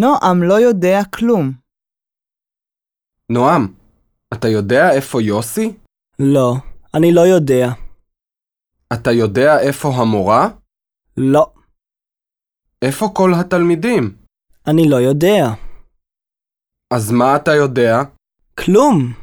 נועם לא יודע כלום. נועם, אתה יודע איפה יוסי? לא, אני לא יודע. אתה יודע איפה המורה? לא, איפה כל התלמידים? אני לא יודע. אז מה אתה יודע? כלום.